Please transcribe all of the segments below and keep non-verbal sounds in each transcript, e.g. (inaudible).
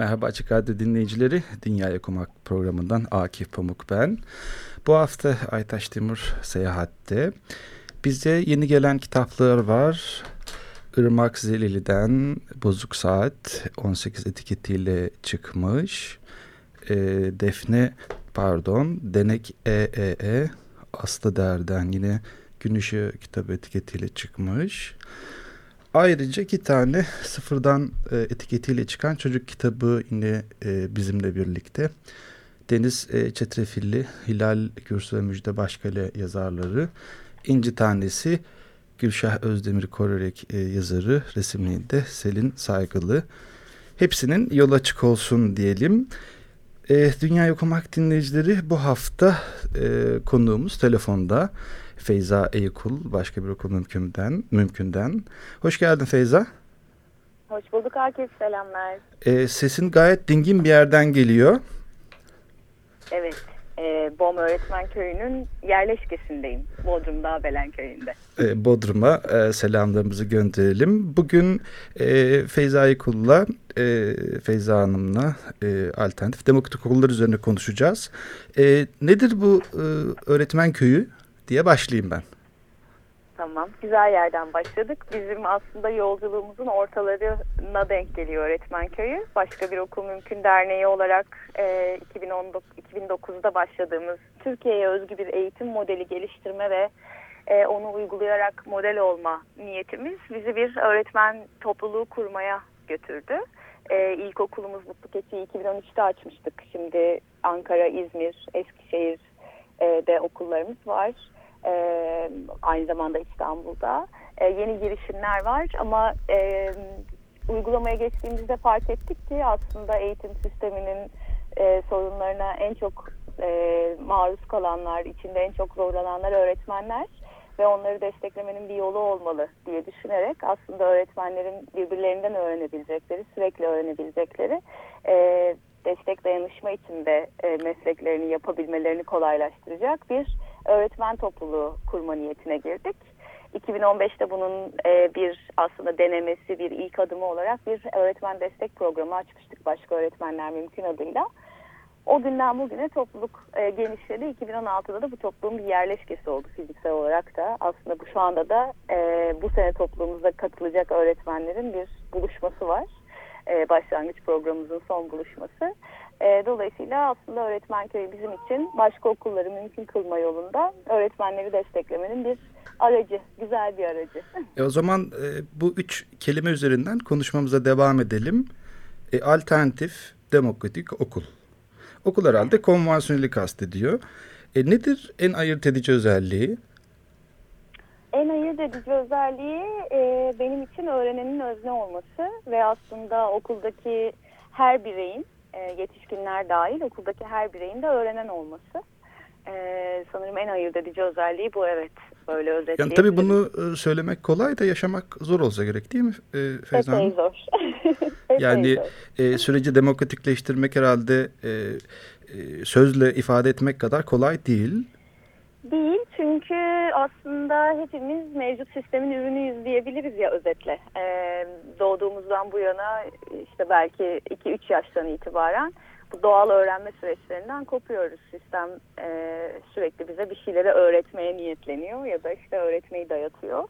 Merhaba Açık Radyo dinleyicileri. Dünya Okumak programından Akif Pamuk ben. Bu hafta Aytaş Timur seyahatte. Bize yeni gelen kitaplar var. Irmak Zelili'den Bozuk Saat 18 etiketiyle çıkmış. E, Defne pardon Denek EEE e, e, Aslı Der'den yine Gün kitabı etiketiyle çıkmış. Ayrıca iki tane sıfırdan e, etiketiyle çıkan çocuk kitabı yine e, bizimle birlikte. Deniz e, Çetrefilli, Hilal Gürsel Müjde Başkale yazarları. İnci Tanesi Gülşah Özdemir Korerek e, yazarı resimliğinde Selin Saygılı. Hepsinin yol açık olsun diyelim. Dünya Okumak dinleyicileri bu hafta e, konuğumuz telefonda Feyza Eykul başka bir okul mümkünden. mümkünden. Hoş geldin Feyza. Hoş bulduk Akif selamlar. E, sesin gayet dingin bir yerden geliyor. Evet e, Bom Öğretmen Köyü'nün yerleşkesindeyim. Bodrum Dağbelen Köyü'nde. E, Bodrum'a e, selamlarımızı gönderelim. Bugün e, Feyza Aykul'la, e, Feyza Hanım'la e, alternatif demokratik okullar üzerine konuşacağız. E, nedir bu e, öğretmen köyü diye başlayayım ben. Tamam. Güzel yerden başladık. Bizim aslında yolculuğumuzun ortalarına denk geliyor Öğretmen Köyü. Başka bir okul mümkün derneği olarak e, 2019, 2009'da başladığımız Türkiye'ye özgü bir eğitim modeli geliştirme ve e, onu uygulayarak model olma niyetimiz bizi bir öğretmen topluluğu kurmaya götürdü. E, ilkokulumuz Mutlu Keçi'yi 2013'te açmıştık. Şimdi Ankara, İzmir, Eskişehir'de okullarımız var e, aynı zamanda İstanbul'da. E, yeni girişimler var ama e, uygulamaya geçtiğimizde fark ettik ki aslında eğitim sisteminin e, sorunlarına en çok e, maruz kalanlar, içinde en çok zorlananlar öğretmenler ve onları desteklemenin bir yolu olmalı diye düşünerek aslında öğretmenlerin birbirlerinden öğrenebilecekleri, sürekli öğrenebilecekleri e, destek dayanışma içinde e, mesleklerini yapabilmelerini kolaylaştıracak bir öğretmen topluluğu kurma niyetine girdik. 2015'te bunun e, bir aslında denemesi, bir ilk adımı olarak bir öğretmen destek programı açmıştık başka öğretmenler mümkün adıyla. O günden bugüne topluluk e, genişledi. 2016'da da bu topluluğun bir yerleşkesi oldu fiziksel olarak da. Aslında bu şu anda da e, bu sene topluluğumuza katılacak öğretmenlerin bir buluşması var. E, başlangıç programımızın son buluşması. E, dolayısıyla aslında öğretmen köyü bizim için başka okulları mümkün kılma yolunda öğretmenleri desteklemenin bir aracı, güzel bir aracı. (laughs) E, o zaman e, bu üç kelime üzerinden konuşmamıza devam edelim. E, alternatif, demokratik okul. Okul herhalde konvansiyoneli kastediyor. E, nedir en ayırt edici özelliği? En ayırt edici özelliği e, benim için öğrenenin özne olması ve aslında okuldaki her bireyin e, yetişkinler dahil okuldaki her bireyin de öğrenen olması. E, sanırım en ayırt edici özelliği bu evet. Böyle yani tabii bunu e, söylemek kolay da yaşamak zor olsa gerek değil mi e, Feyza Hanım? zor. (laughs) yani e, süreci demokratikleştirmek herhalde e, e, sözle ifade etmek kadar kolay değil. Değil çünkü aslında hepimiz mevcut sistemin ürünüyüz diyebiliriz ya özetle. Ee, doğduğumuzdan bu yana işte belki 2-3 yaştan itibaren bu doğal öğrenme süreçlerinden kopuyoruz. Sistem e, sürekli bize bir şeyleri öğretmeye niyetleniyor ya da işte öğretmeyi dayatıyor.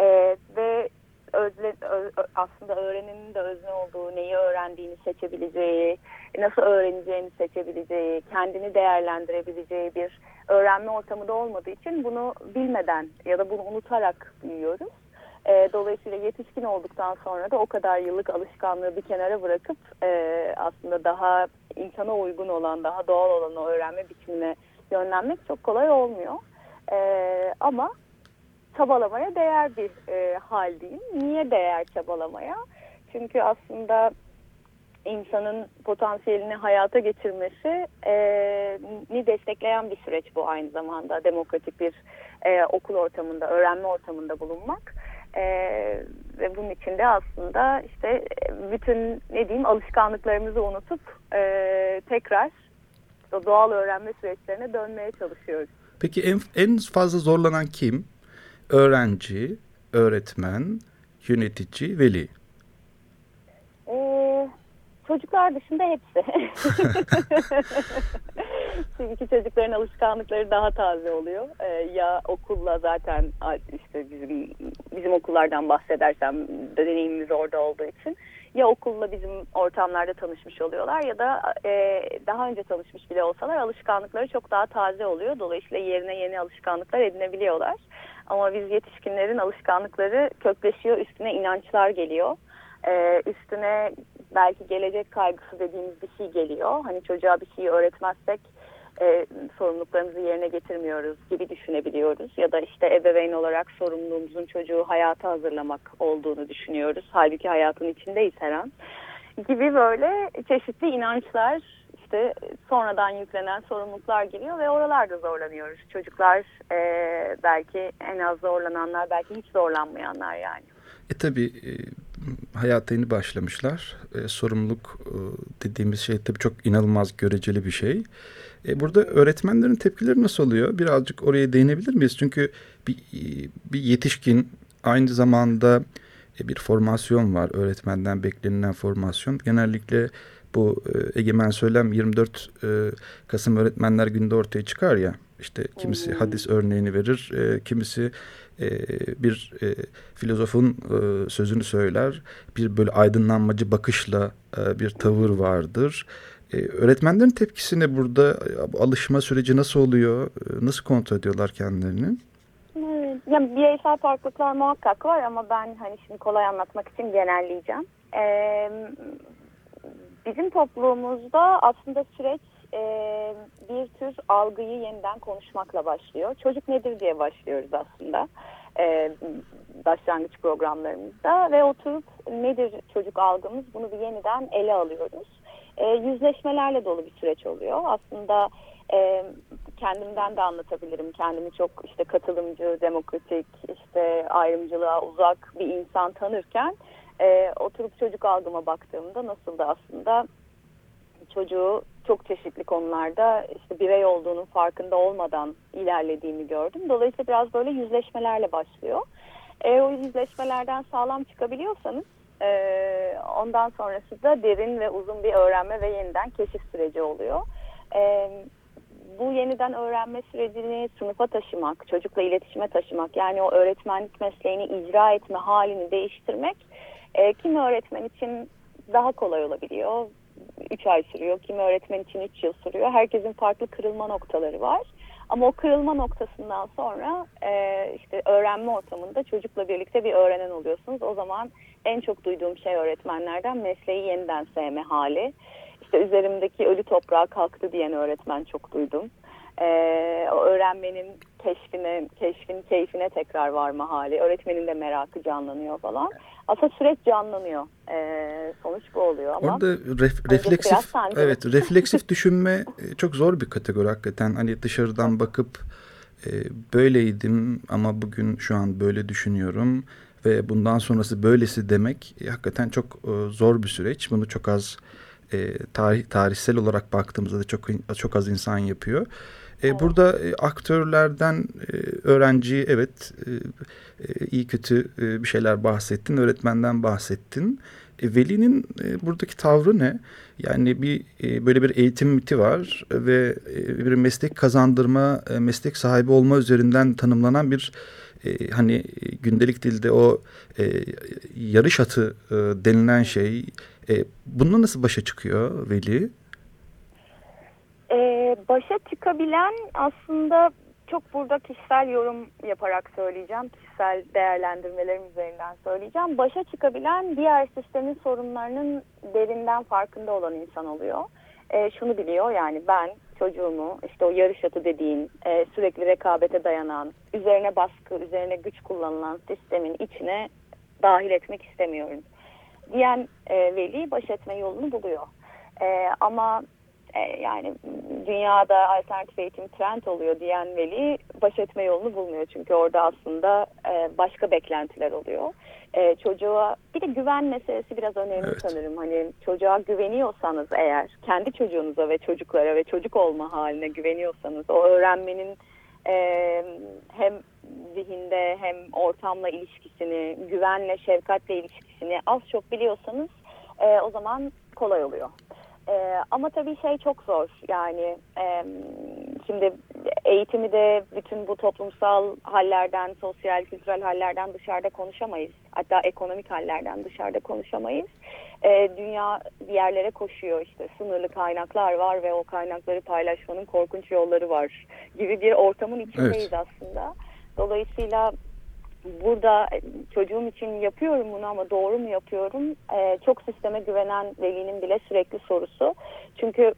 E, ve özle, ö, aslında öğrenenin de özne olduğu, neyi öğrendiğini seçebileceği, nasıl öğreneceğini seçebileceği, kendini değerlendirebileceği bir öğrenme ortamı da olmadığı için bunu bilmeden ya da bunu unutarak büyüyoruz. E, dolayısıyla yetişkin olduktan sonra da o kadar yıllık alışkanlığı bir kenara bırakıp e, aslında daha insana uygun olan, daha doğal olan öğrenme biçimine yönlenmek çok kolay olmuyor. E, ama çabalamaya değer bir e, hal diyeyim. Niye değer çabalamaya? Çünkü aslında insanın potansiyelini hayata geçirmesi e, ni destekleyen bir süreç bu aynı zamanda demokratik bir e, okul ortamında, öğrenme ortamında bulunmak. E, ve bunun içinde aslında işte bütün ne diyeyim alışkanlıklarımızı unutup e, tekrar o doğal öğrenme süreçlerine dönmeye çalışıyoruz. Peki en, en fazla zorlanan kim? Öğrenci, öğretmen, yönetici, veli. Çocuklar dışında hepsi. (laughs) Çünkü çocukların alışkanlıkları daha taze oluyor. Ee, ya okulla zaten işte bizim bizim okullardan bahsedersem deneyimimiz orada olduğu için ya okulla bizim ortamlarda tanışmış oluyorlar ya da e, daha önce tanışmış bile olsalar alışkanlıkları çok daha taze oluyor. Dolayısıyla yerine yeni alışkanlıklar edinebiliyorlar. Ama biz yetişkinlerin alışkanlıkları kökleşiyor, üstüne inançlar geliyor. Ee, üstüne belki gelecek kaygısı dediğimiz bir şey geliyor. Hani çocuğa bir şey öğretmezsek e, sorumluluklarımızı yerine getirmiyoruz gibi düşünebiliyoruz. Ya da işte ebeveyn olarak sorumluluğumuzun çocuğu hayata hazırlamak olduğunu düşünüyoruz. Halbuki hayatın içindeyiz her an. Gibi böyle çeşitli inançlar işte sonradan yüklenen sorumluluklar geliyor ve oralarda zorlanıyoruz. Çocuklar e, belki en az zorlananlar belki hiç zorlanmayanlar yani. E tabi e, hayata yeni başlamışlar. E, sorumluluk e, dediğimiz şey tabii çok inanılmaz göreceli bir şey. E, burada öğretmenlerin tepkileri nasıl oluyor? Birazcık oraya değinebilir miyiz? Çünkü bir, bir yetişkin aynı zamanda e, bir formasyon var. Öğretmenden beklenilen formasyon. Genellikle bu e, egemen söylem 24 e, Kasım Öğretmenler Günü'nde ortaya çıkar ya. İşte kimisi hadis örneğini verir, e, kimisi e, bir e, filozofun e, sözünü söyler. Bir böyle aydınlanmacı bakışla e, bir tavır vardır. E, öğretmenlerin tepkisine burada alışma süreci nasıl oluyor? E, nasıl kontrol ediyorlar kendilerini? Evet, yani bireysel farklılıklar muhakkak var ama ben hani şimdi kolay anlatmak için genelleyeceğim. Ee, bizim toplumumuzda aslında süreç e, bir tür algıyı yeniden konuşmakla başlıyor. Çocuk nedir diye başlıyoruz aslında e, başlangıç programlarımızda ve oturup nedir çocuk algımız bunu bir yeniden ele alıyoruz. E, yüzleşmelerle dolu bir süreç oluyor. Aslında e, kendimden de anlatabilirim. Kendimi çok işte katılımcı, demokratik, işte ayrımcılığa uzak bir insan tanırken e, oturup çocuk algıma baktığımda nasıl da aslında çocuğu çok çeşitli konularda işte birey olduğunun farkında olmadan ilerlediğimi gördüm. Dolayısıyla biraz böyle yüzleşmelerle başlıyor. E, o yüzleşmelerden sağlam çıkabiliyorsanız e, ondan sonrası da derin ve uzun bir öğrenme ve yeniden keşif süreci oluyor. E, bu yeniden öğrenme sürecini sınıfa taşımak, çocukla iletişime taşımak yani o öğretmenlik mesleğini icra etme halini değiştirmek e, kimi öğretmen için daha kolay olabiliyor. 3 ay sürüyor. Kimi öğretmen için 3 yıl sürüyor. Herkesin farklı kırılma noktaları var. Ama o kırılma noktasından sonra e, işte öğrenme ortamında çocukla birlikte bir öğrenen oluyorsunuz. O zaman en çok duyduğum şey öğretmenlerden mesleği yeniden sevme hali. İşte üzerimdeki ölü toprağa kalktı diyen öğretmen çok duydum. E, o öğrenmenin keşfine, keşfin keyfine tekrar varma hali. Öğretmenin de merakı canlanıyor falan. Aslında süreç canlanıyor. Ee, sonuç bu oluyor ama. Orada ref, refleksif, evet refleksif düşünme e, çok zor bir kategori hakikaten. Hani dışarıdan bakıp e, böyleydim ama bugün şu an böyle düşünüyorum ve bundan sonrası böylesi demek e, hakikaten çok e, zor bir süreç. Bunu çok az e, tarih tarihsel olarak baktığımızda da çok çok az insan yapıyor. E, burada e, aktörlerden e, öğrenciyi evet e, e, iyi kötü e, bir şeyler bahsettin, öğretmenden bahsettin. E, velinin e, buradaki tavrı ne? Yani bir e, böyle bir eğitim miti var ve e, bir meslek kazandırma, e, meslek sahibi olma üzerinden tanımlanan bir e, hani gündelik dilde o e, yarış atı e, denilen şey. E, bununla nasıl başa çıkıyor veli? Ee, başa çıkabilen aslında çok burada kişisel yorum yaparak söyleyeceğim. Kişisel değerlendirmelerim üzerinden söyleyeceğim. Başa çıkabilen diğer sistemin sorunlarının derinden farkında olan insan oluyor. e, şunu biliyor yani ben çocuğumu işte o yarış atı dediğin e, sürekli rekabete dayanan üzerine baskı üzerine güç kullanılan sistemin içine dahil etmek istemiyorum diyen e, veli baş etme yolunu buluyor. E, ama e, yani dünyada alternatif eğitim trend oluyor diyen veli baş etme yolunu bulmuyor. Çünkü orada aslında e, başka beklentiler oluyor. E, çocuğa bir de güven meselesi biraz önemli evet. sanırım. Hani çocuğa güveniyorsanız eğer kendi çocuğunuza ve çocuklara ve çocuk olma haline güveniyorsanız o öğrenmenin hem zihinde hem ortamla ilişkisini, güvenle, şefkatle ilişkisini az çok biliyorsanız e, o zaman kolay oluyor. E, ama tabii şey çok zor yani e, şimdi eğitimi de bütün bu toplumsal hallerden, sosyal, kültürel hallerden dışarıda konuşamayız. Hatta ekonomik hallerden dışarıda konuşamayız. E, dünya bir yerlere koşuyor işte sınırlı kaynaklar var ve o kaynakları paylaşmanın korkunç yolları var gibi bir ortamın içindeyiz evet. aslında. Dolayısıyla burada e, çocuğum için yapıyorum bunu ama doğru mu yapıyorum? Ee, çok sisteme güvenen velinin bile sürekli sorusu. Çünkü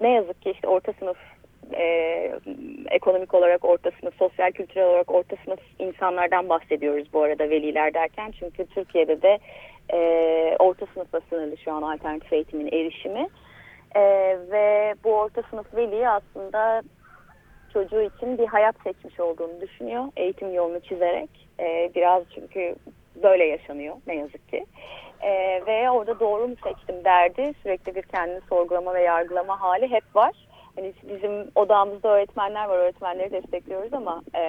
ne yazık ki işte orta sınıf e, ekonomik olarak orta sınıf, sosyal kültürel olarak orta sınıf insanlardan bahsediyoruz bu arada veliler derken. Çünkü Türkiye'de de e, orta sınıfla sınırlı şu an alternatif eğitimin erişimi. E, ve bu orta sınıf veli aslında çocuğu için bir hayat seçmiş olduğunu düşünüyor. Eğitim yolunu çizerek. E, biraz çünkü böyle yaşanıyor ne yazık ki. E, ve orada doğru mu seçtim derdi. Sürekli bir kendini sorgulama ve yargılama hali hep var. Hani bizim odamızda öğretmenler var, öğretmenleri destekliyoruz ama e,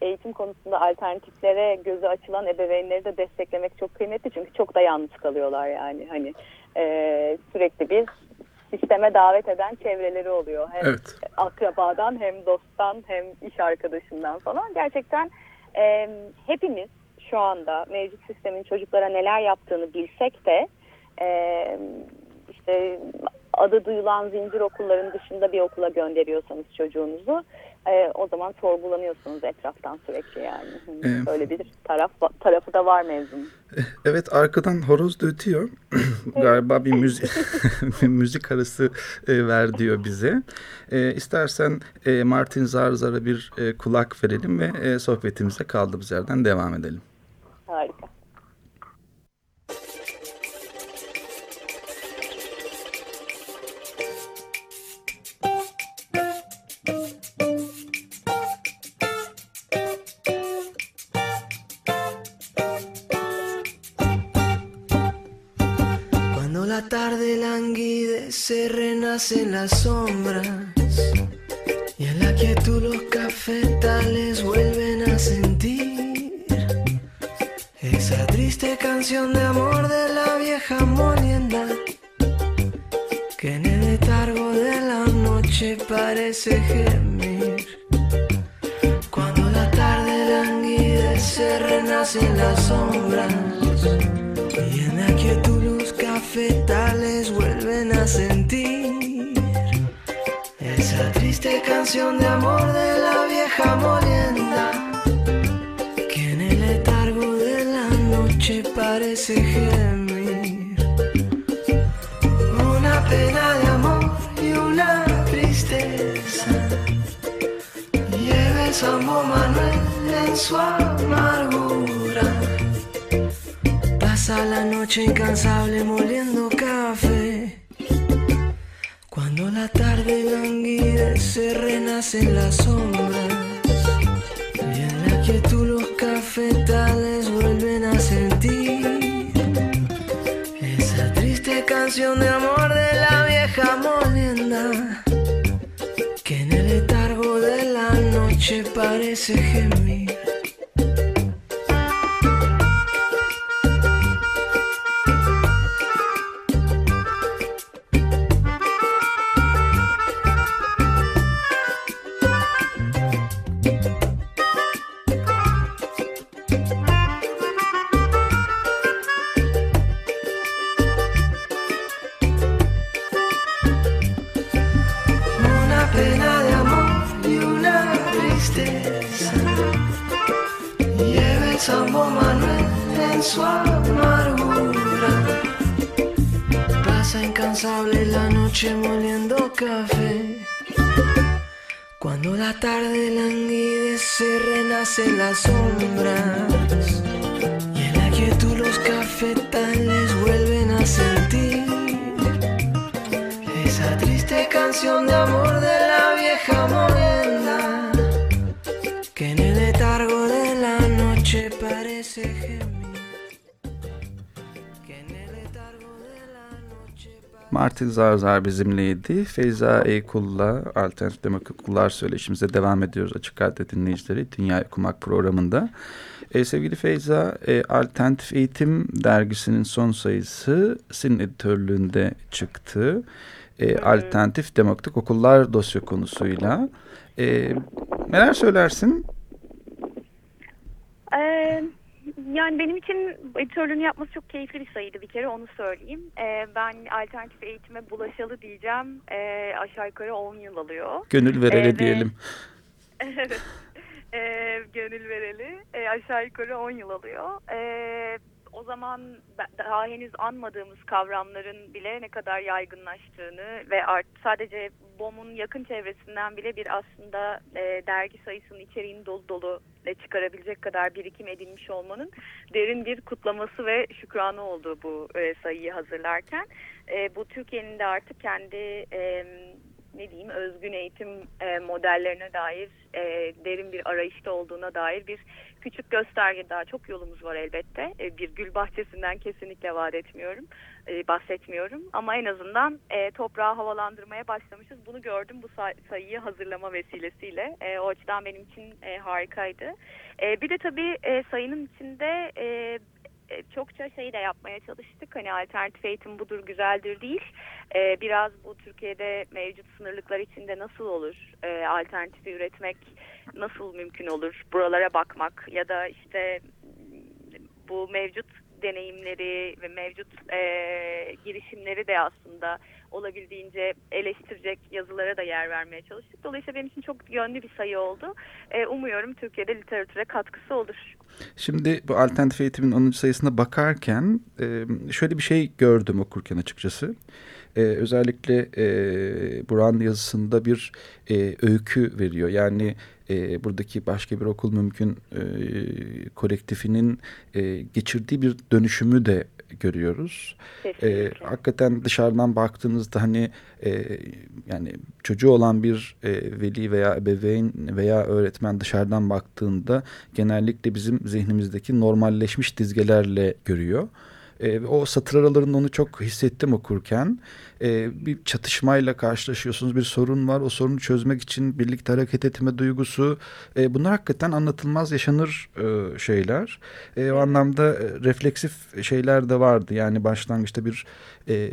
eğitim konusunda alternatiflere gözü açılan ebeveynleri de desteklemek çok kıymetli çünkü çok da yalnız kalıyorlar yani hani e, sürekli bir sisteme davet eden çevreleri oluyor. Hem evet. akrabadan hem dosttan hem iş arkadaşından falan. Gerçekten e, hepimiz şu anda mevcut sistemin çocuklara neler yaptığını bilsek de e, işte adı duyulan zincir okulların dışında bir okula gönderiyorsanız çocuğunuzu e, o zaman sorgulanıyorsunuz etraftan sürekli yani. Ee, Böyle bir taraf tarafı da var mevzunun. Eh, evet arkadan horoz da ötüyor. (laughs) Galiba bir müzik (laughs) müzik arası e, ver diyor bize. E, istersen e, Martin Zarzar'a bir e, kulak verelim ve e, sohbetimize kaldığımız yerden devam edelim. Harika. Se renacen las sombras y en la quietud los cafetales vuelven a sentir esa triste canción de amor de la vieja molienda que en el letargo de la noche parece gemir. Cuando la tarde languide se renacen las sombras y en la quietud los cafetales sentir triste canción de amor de la vieja molienda que en el letargo de la noche parece gemir. Una pena de amor y una tristeza lleva el Sambo Manuel en su amargura. Pasa la noche incansable moliendo la tarde languidece renacen las sombras y en la quietud los cafetales vuelven a sentir esa triste canción de amor de la vieja molienda que en el letargo de la noche parece gemir. su amargura. Pasa incansable la noche moliendo café. Cuando la tarde languidece, renacen las sombras. Y en la quietud los cafetales vuelven a sentir esa triste canción de amor de la vieja morena. Que en el letargo de la noche parece. Parece Martin Zarzar bizimleydi. Feyza Eykul'la Alternatif Demokrat Okullar Söyleşimize devam ediyoruz Açık Radyo dinleyicileri Dünya Okumak programında. E, sevgili Feyza, e, Alternatif Eğitim dergisinin son sayısı senin editörlüğünde çıktı. E, Alternatif Demokratik Okullar dosya konusuyla. E, neler söylersin? Ee, yani benim için editörlüğünü yapması çok keyifli bir sayıydı bir kere onu söyleyeyim. Ee, ben alternatif eğitime bulaşalı diyeceğim ee, aşağı yukarı 10 yıl alıyor. Gönül vereli Evet. diyelim. (laughs) Evet. Ee, gönül vereli ee, aşağı yukarı 10 yıl alıyor. Ee, o zaman daha henüz anmadığımız kavramların bile ne kadar yaygınlaştığını ve art, sadece BOM'un yakın çevresinden bile bir aslında e, dergi sayısının içeriğini dolu dolu e, çıkarabilecek kadar birikim edilmiş olmanın derin bir kutlaması ve şükranı oldu bu e, sayıyı hazırlarken. E, bu Türkiye'nin de artık kendi e, ne diyeyim özgün eğitim e, modellerine dair e, derin bir arayışta olduğuna dair bir küçük gösterge daha çok yolumuz var elbette. E, bir gül bahçesinden kesinlikle vaat etmiyorum, e, bahsetmiyorum. Ama en azından e, toprağı havalandırmaya başlamışız. Bunu gördüm bu say- sayıyı hazırlama vesilesiyle. O açıdan benim için harikaydı. Bir de tabii sayının içinde çokça şey de yapmaya çalıştık. Hani alternatif eğitim budur, güzeldir değil. E, biraz bu Türkiye'de mevcut sınırlıklar içinde nasıl olur? E, alternatifi üretmek nasıl mümkün olur? Buralara bakmak ya da işte bu mevcut deneyimleri ve mevcut e, girişimleri de aslında olabildiğince eleştirecek yazılara da yer vermeye çalıştık. Dolayısıyla benim için çok yönlü bir sayı oldu. E, umuyorum Türkiye'de literatüre katkısı olur. Şimdi bu alternatif eğitimin 10. sayısına bakarken şöyle bir şey gördüm okurken açıkçası. E, özellikle e, Buran yazısında bir e, öykü veriyor. Yani e, buradaki başka bir okul mümkün e, kolektifinin e, geçirdiği bir dönüşümü de görüyoruz. E, hakikaten dışarıdan baktığınızda hani e, yani çocuğu olan bir e, veli veya ebeveyn veya öğretmen dışarıdan baktığında genellikle bizim zihnimizdeki normalleşmiş dizgelerle görüyor. E, o satır aralarında onu çok hissettim okurken. E, bir çatışmayla karşılaşıyorsunuz, bir sorun var. O sorunu çözmek için birlikte hareket etme duygusu. E, bunlar hakikaten anlatılmaz yaşanır e, şeyler. E, o anlamda e, refleksif şeyler de vardı. Yani başlangıçta bir e,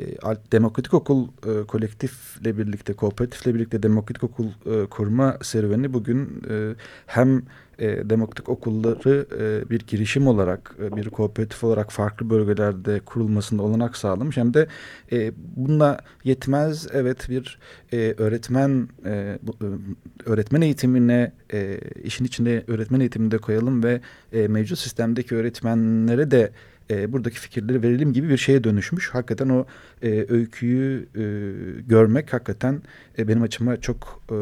demokratik okul e, kolektifle birlikte, kooperatifle birlikte demokratik okul e, kurma serüveni bugün e, hem e, demokratik okulları e, bir girişim olarak, e, bir kooperatif olarak farklı bölgelerde kurulmasında olanak sağlamış. Hem de e, bununla yetmez. Evet bir e, öğretmen e, e, öğretmen eğitimine e, işin içinde öğretmen eğitimini koyalım ve e, mevcut sistemdeki öğretmenlere de e, buradaki fikirleri verelim gibi bir şeye dönüşmüş. Hakikaten o e, öyküyü e, görmek hakikaten e, benim açıma çok e,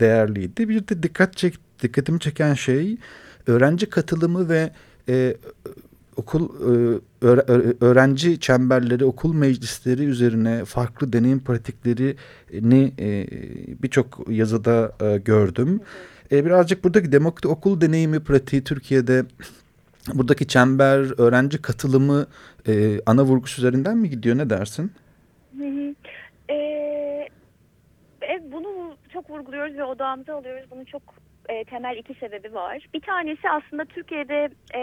değerliydi. Bir de dikkat çek, dikkatimi çeken şey öğrenci katılımı ve e, okul e, öğre- öğre- öğrenci çemberleri, okul meclisleri üzerine farklı deneyim pratiklerini e, birçok yazıda e, gördüm. Birazcık buradaki demokratik okul deneyimi pratiği Türkiye'de buradaki çember, öğrenci katılımı ana vurgusu üzerinden mi gidiyor? Ne dersin? Hı hı. Ee, evet, bunu çok vurguluyoruz ve odağımıza alıyoruz. Bunun çok e, temel iki sebebi var. Bir tanesi aslında Türkiye'de e,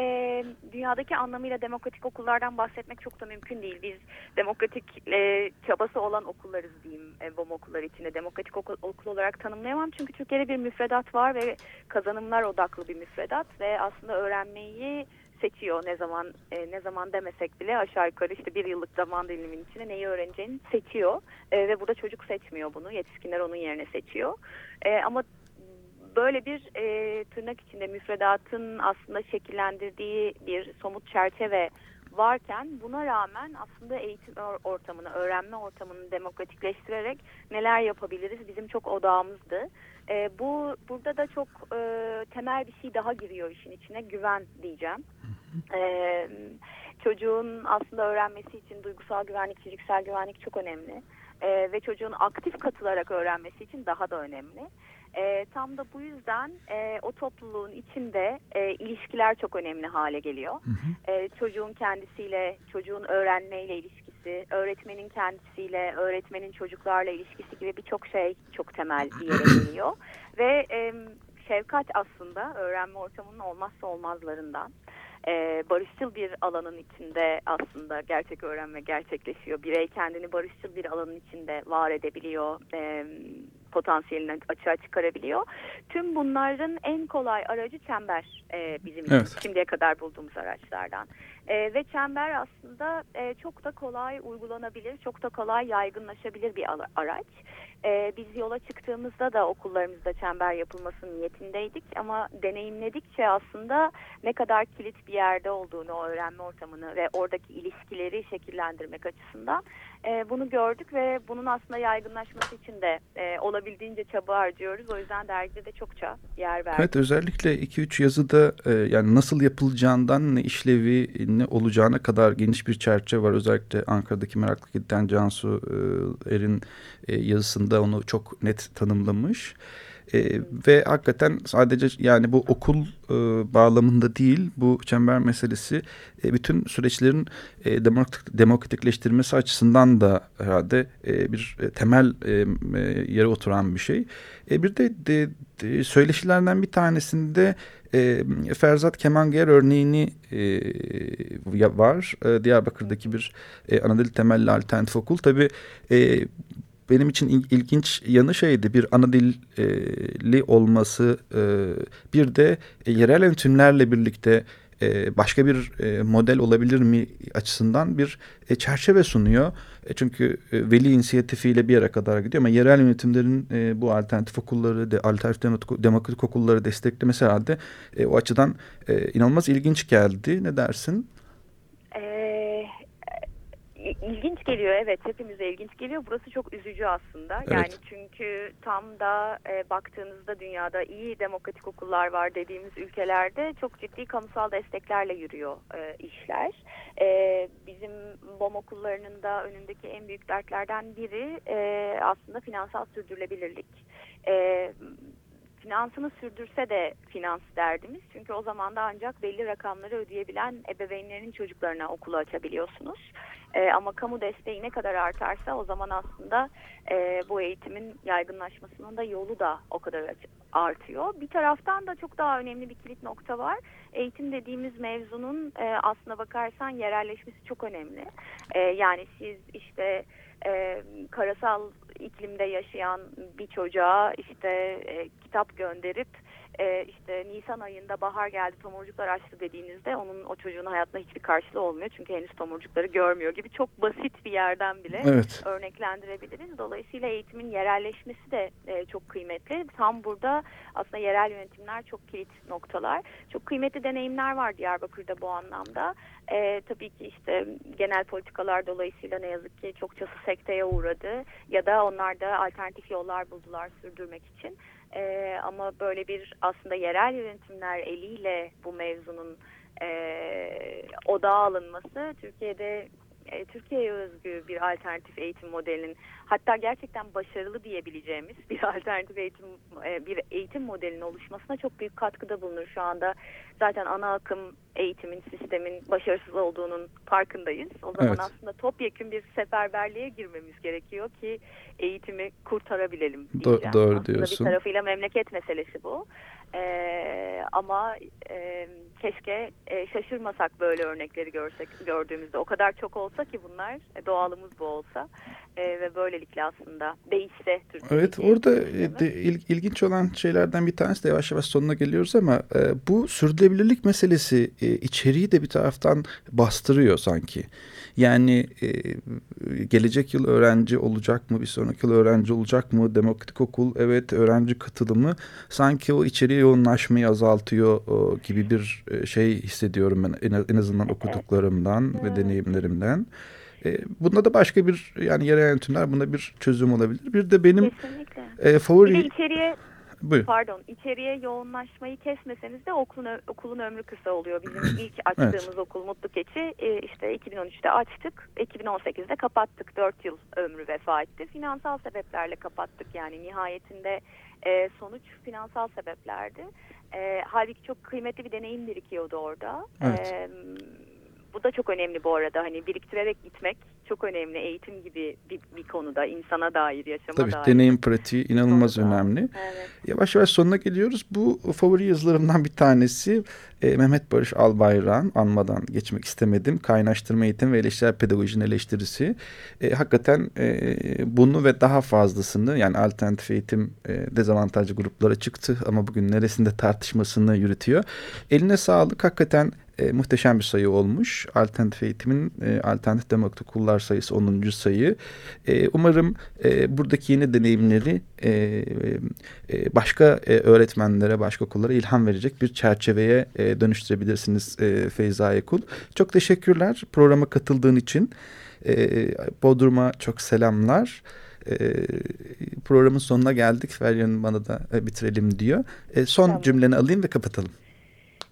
dünyadaki anlamıyla demokratik okullardan bahsetmek çok da mümkün değil. Biz demokratik e, çabası olan okullarız diyeyim e, BOM okulları içinde. Demokratik okul, okul olarak tanımlayamam. Çünkü Türkiye'de bir müfredat var ve kazanımlar odaklı bir müfredat ve aslında öğrenmeyi seçiyor ne zaman e, ne zaman demesek bile aşağı yukarı işte bir yıllık zaman diliminin içinde neyi öğreneceğini seçiyor. E, ve burada çocuk seçmiyor bunu. Yetişkinler onun yerine seçiyor. E, ama böyle bir e, tırnak içinde müfredatın aslında şekillendirdiği bir somut çerçeve varken buna rağmen aslında eğitim ortamını, öğrenme ortamını demokratikleştirerek neler yapabiliriz bizim çok odağımızdı. E, bu burada da çok e, temel bir şey daha giriyor işin içine güven diyeceğim. E, çocuğun aslında öğrenmesi için duygusal güvenlik, fiziksel güvenlik çok önemli. E, ve çocuğun aktif katılarak öğrenmesi için daha da önemli. E, tam da bu yüzden e, o topluluğun içinde e, ilişkiler çok önemli hale geliyor. Hı hı. E, çocuğun kendisiyle, çocuğun öğrenmeyle ilişkisi, öğretmenin kendisiyle, öğretmenin çocuklarla ilişkisi gibi birçok şey çok temel bir yere (clears throat) geliyor. Ve e, şefkat aslında öğrenme ortamının olmazsa olmazlarından e, barışçıl bir alanın içinde aslında gerçek öğrenme gerçekleşiyor. Birey kendini barışçıl bir alanın içinde var edebiliyor. E, potansiyelini açığa çıkarabiliyor. Tüm bunların en kolay aracı çember e, bizim evet. şimdiye kadar bulduğumuz araçlardan. E, ve çember aslında e, çok da kolay uygulanabilir, çok da kolay yaygınlaşabilir bir araç. E, biz yola çıktığımızda da okullarımızda çember yapılması niyetindeydik ama deneyimledikçe aslında ne kadar kilit bir yerde olduğunu, öğrenme ortamını ve oradaki ilişkileri şekillendirmek açısından e, bunu gördük ve bunun aslında yaygınlaşması için de e, olabildiğince çaba harcıyoruz. O yüzden dergide de çokça yer verdik. Evet özellikle 2-3 yazıda e, yani nasıl yapılacağından ne işlevi ne olacağına kadar geniş bir çerçeve var. Özellikle Ankara'daki meraklı giden Cansu e, Er'in e, yazısında onu çok net tanımlamış. Ve hakikaten sadece yani bu okul e, bağlamında değil bu çember meselesi e, bütün süreçlerin e, demokratik, demokratikleştirmesi açısından da herhalde e, bir e, temel e, e, yere oturan bir şey. E, bir de, de, de söyleşilerden bir tanesinde e, Ferzat Kemanger örneğini e, var. E, Diyarbakır'daki bir e, Anadolu temelli alternatif okul. Tabii e, benim için ilginç yanı şeydi bir ana dilli olması e, bir de e, yerel yönetimlerle birlikte e, başka bir model olabilir mi açısından bir çerçeve sunuyor. Çünkü veli inisiyatifiyle bir yere kadar gidiyor ama yerel yönetimlerin bu alternatif okulları, alternatif demokratik okulları desteklemesi herhalde o açıdan inanılmaz ilginç geldi. Ne dersin? İlginç geliyor evet hepimize ilginç geliyor. Burası çok üzücü aslında. Evet. Yani çünkü tam da e, baktığınızda dünyada iyi demokratik okullar var dediğimiz ülkelerde çok ciddi kamusal desteklerle yürüyor e, işler. E, bizim BOM okullarının da önündeki en büyük dertlerden biri e, aslında finansal sürdürülebilirlik. E, finansını sürdürse de finans derdimiz. Çünkü o zaman da ancak belli rakamları ödeyebilen ebeveynlerin çocuklarına okulu açabiliyorsunuz. E, ama kamu desteği ne kadar artarsa o zaman aslında e, bu eğitimin yaygınlaşmasının da yolu da o kadar artıyor. Bir taraftan da çok daha önemli bir kilit nokta var. Eğitim dediğimiz mevzunun e, aslına bakarsan yerelleşmesi çok önemli. E, yani siz işte e, karasal iklimde yaşayan bir çocuğa işte e, kitap gönderip e, işte Nisan ayında bahar geldi tomurcuklar açtı dediğinizde onun o çocuğun hayatında hiçbir karşılığı olmuyor. Çünkü henüz tomurcukları görmüyor gibi çok basit bir yerden bile evet. örneklendirebiliriz. Dolayısıyla eğitimin yerelleşmesi de e, çok kıymetli. Tam burada aslında yerel yönetimler çok kilit noktalar. Çok kıymetli deneyimler var Diyarbakır'da bu anlamda. E, tabii ki işte genel politikalar dolayısıyla ne yazık ki çokçası sekteye uğradı ya da onlar da alternatif yollar buldular sürdürmek için. E, ama böyle bir aslında yerel yönetimler eliyle bu mevzunun e, odağa alınması Türkiye'de e, Türkiye'ye özgü bir alternatif eğitim modelinin hatta gerçekten başarılı diyebileceğimiz bir (laughs) alternatif eğitim e, bir eğitim modelinin oluşmasına çok büyük katkıda bulunur şu anda. Zaten ana akım eğitimin, sistemin başarısız olduğunun farkındayız. O zaman evet. aslında topyekun bir seferberliğe girmemiz gerekiyor ki eğitimi kurtarabilelim diyeceğim. Do doğru aslında diyorsun. Bir tarafıyla memleket meselesi bu. Ee, ama e, keşke e, şaşırmasak böyle örnekleri görsek gördüğümüzde. O kadar çok olsa ki bunlar, e, doğalımız bu olsa e, ve böylelikle aslında değişse Türkiye. Evet orada e, de, il, ilginç olan şeylerden bir tanesi de yavaş yavaş sonuna geliyoruz ama e, bu sürdürülebilirlik meselesi e, e, içeriği de bir taraftan bastırıyor sanki. Yani e, gelecek yıl öğrenci olacak mı, bir sonraki yıl öğrenci olacak mı, demokratik okul evet öğrenci katılımı sanki o içeriğe yoğunlaşmayı azaltıyor o, gibi bir e, şey hissediyorum ben en, azından okuduklarımdan ve deneyimlerimden. E, bunda da başka bir yani yerel yönetimler bunda bir çözüm olabilir. Bir de benim Kesinlikle. e, favori... Bir de içeriye Buyur. Pardon, içeriye yoğunlaşmayı kesmeseniz de okulun, okulun ömrü kısa oluyor. Bizim (clears throat) ilk açtığımız evet. okul Mutlu Keçi e, işte 2013'te açtık, 2018'de kapattık. 4 yıl ömrü vefa etti. Finansal sebeplerle kapattık yani nihayetinde e, sonuç finansal sebeplerdi. E, halbuki çok kıymetli bir deneyim birikiyordu orada. Evet. E, bu da çok önemli bu arada hani biriktirerek gitmek çok önemli eğitim gibi bir, bir konuda insana dair yaşama Tabii, dair. deneyim pratiği inanılmaz konuda. önemli. Evet. Yavaş yavaş sonuna geliyoruz. Bu favori yazılarımdan bir tanesi e, Mehmet Barış Albayrak'ın anmadan geçmek istemedim. Kaynaştırma eğitim ve eleştirel pedagojinin eleştirisi. E, hakikaten e, bunu ve daha fazlasını yani alternatif eğitim e, dezavantajlı gruplara çıktı ama bugün neresinde tartışmasını yürütüyor. Eline sağlık hakikaten e, muhteşem bir sayı olmuş. Alternatif eğitimin e, alternatif demokratik sayısı 10. sayı. E, umarım e, buradaki yeni deneyimleri e, e, başka e, öğretmenlere, başka okullara ilham verecek bir çerçeveye e, dönüştürebilirsiniz e, Feyza Ekul. Çok teşekkürler programa katıldığın için. E, Bodrum'a çok selamlar. E, programın sonuna geldik. Feryal'ın bana da e, bitirelim diyor. E, son tamam. cümleni alayım ve kapatalım.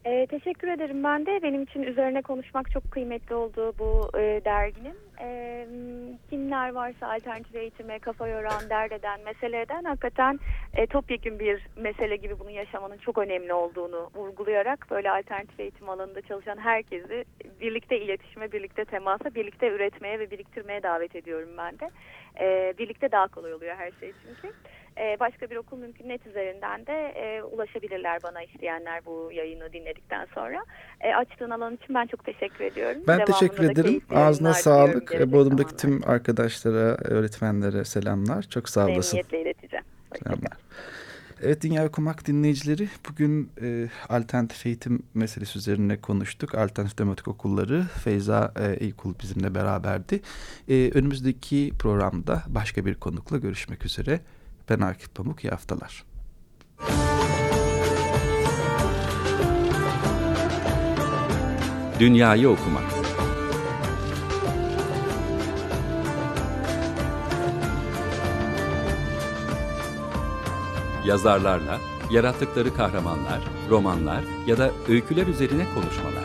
E, teşekkür ederim ben de. Benim için üzerine konuşmak çok kıymetli oldu bu e, derginin. E, kimler varsa alternatif eğitime kafa yoran, dert eden, mesele eden hakikaten e, topyekun bir mesele gibi bunu yaşamanın çok önemli olduğunu vurgulayarak böyle alternatif eğitim alanında çalışan herkesi birlikte iletişime, birlikte temasa, birlikte üretmeye ve biriktirmeye davet ediyorum ben de. E, birlikte daha kolay oluyor her şey çünkü. E, başka bir okul mümkün net üzerinden de e, ulaşabilirler bana isteyenler bu yayını dinledikten sonra. E, açtığın alan için ben çok teşekkür ediyorum. Ben Devamında teşekkür ederim. Ağzına sağlık. Bodrum'daki tüm arkadaşlara, öğretmenlere selamlar. Çok sağ olasın. Memnuniyetle ileteceğim. Selamlar. Evet Dünya Okumak dinleyicileri bugün e, alternatif eğitim meselesi üzerine konuştuk. Alternatif demokratik okulları Feyza e, İlkul bizimle beraberdi. E, önümüzdeki programda başka bir konukla görüşmek üzere. Ben Akif Pamuk. İyi haftalar. Dünyayı okumak. Yazarlarla, yarattıkları kahramanlar, romanlar ya da öyküler üzerine konuşmalar.